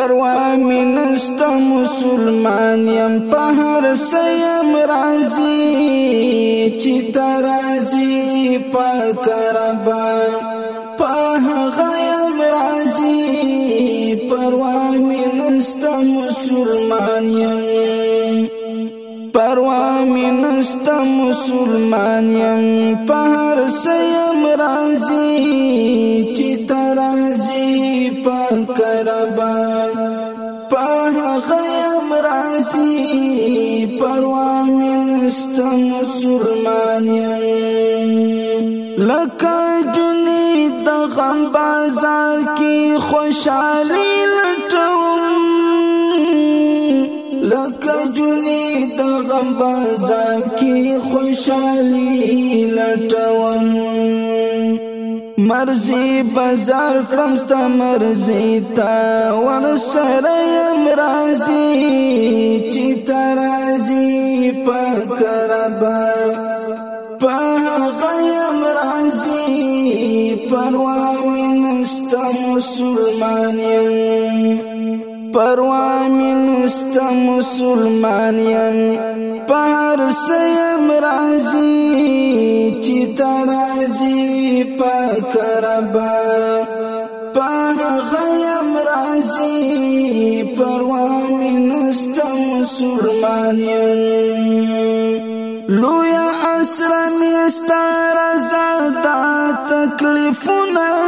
پروا مینست مسلمان يم په هر سیم راضي چې ترازي پاک رب په غیم راضي پروا مینست مسلمان يم پروا مینست مسلمان يم په هر سیم راضي چې ترازي پاک رب غازی پروا من است مسلمان لکه جنی د غم بازار کی خوشحالی لټوم لکه جنی د غم بازار کی خوشحالی لټوم مرزي بازار کړم ست مرزي تا ور سره امرازي چې ترازي پکربا په غیم رازي پروا من ست مسلمان يم پروا من است مسلمان یم پر سیم رازی چې ترازی پاک رب په غیم رازی پروا من است مسلمان یم لویا اسرا مستار زادا تکلیفونه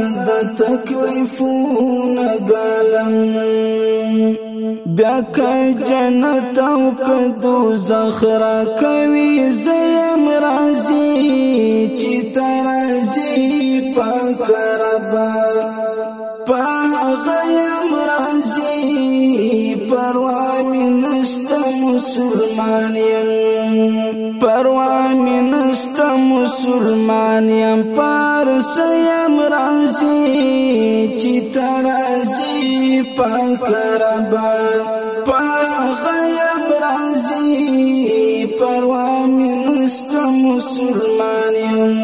ساز د تکلیفونه ګالم بیا که جنت او که دوزخ را کوي زه یم راځي چې ته راځې پاک ربه پروا مینست مسلمان یم پر سیم رازی چی ترازی پاک ربا پاک غیب رازی پروا مینست مسلمان یم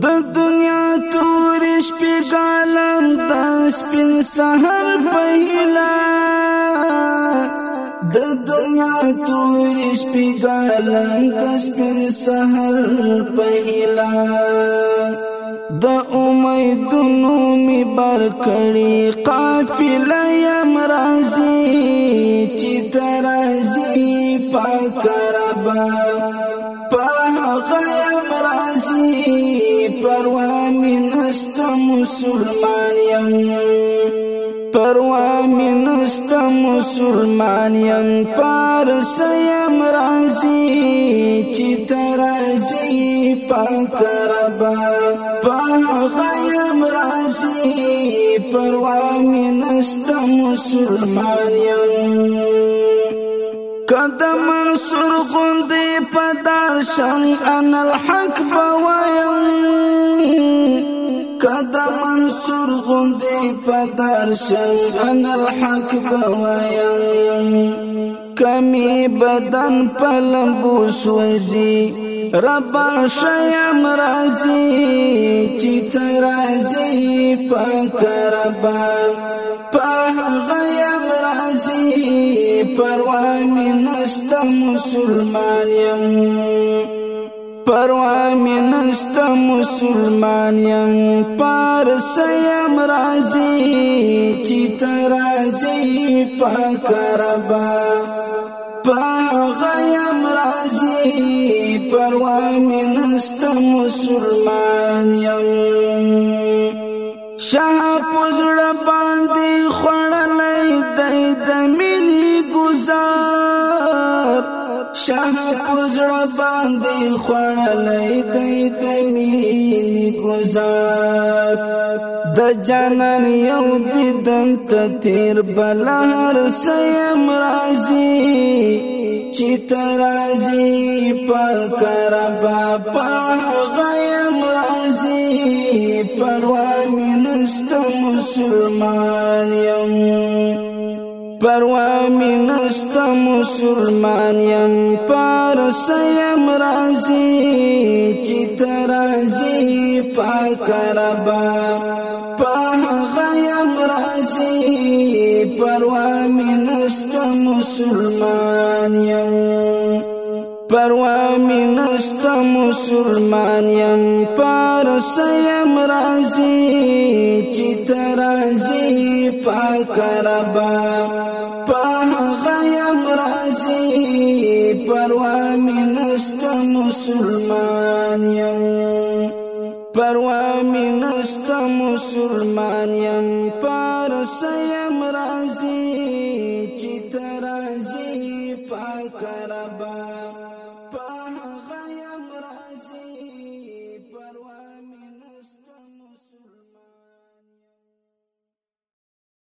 د دنیا تورش پی گالم دس پین سحر پہلا د دنیا تور شپې ګالم د سپین سحر په هیلا د امیدونو می بر کړي قافله یم راځي چې ترازي پاک ربا پاک یم راځي پروا مې نشته مسلمان یم پروا منست مسلمان یم پارس یم رازی چی ترازی پاک ربا پاک یم رازی پروا منست مسلمان یم کدا منصور غوندې پدار شان ان الحق بوایم کدا منصور غوندې پدر شم ان الحق بوایم کمی بدن پلمبو سوزی ربا شیم رازی چیت رازی پاک ربا پاہ غیم رازی پروامی نشتا مسلمانیم پروا مینست مسلمان یم پارس یم رازی چی ترازی پاک ربا پاغ یم رازی پروا مینست مسلمان یم شاه پزړه باندې خړلې د دمنې گزار شاه پزړه باندې خړلې دې دمینې گزار د جنن یو دې دنت تیر بلهر سیم رازي چې ترازي په کربا په غیم رازي پروا مینست مسلمان یم پروا می نستا مسلمان یم پر سیم رازی چی ترازی پاک ربا پاہ غیم رازی پروا می نستا مسلمان یم پروا می نستا مسلمان یم پر سیم رازی چی ترازی پاک ربا مسلمان یم پروا می نستا مسلمان یم پارس یم رازی چی ترازی پاک ربا